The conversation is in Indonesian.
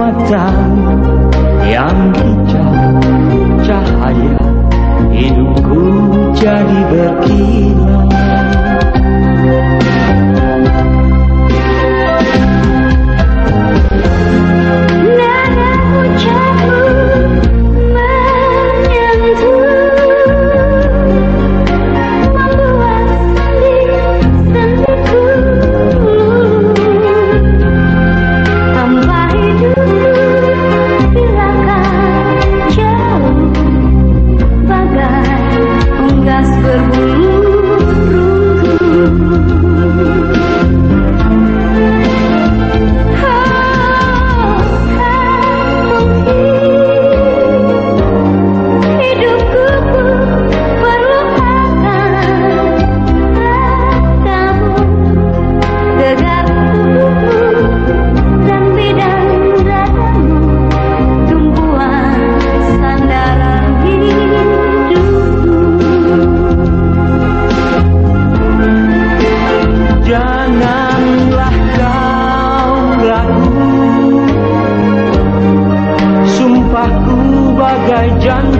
Mata yang hijau Cahaya hidupku jadi berkilau Thank you. jangan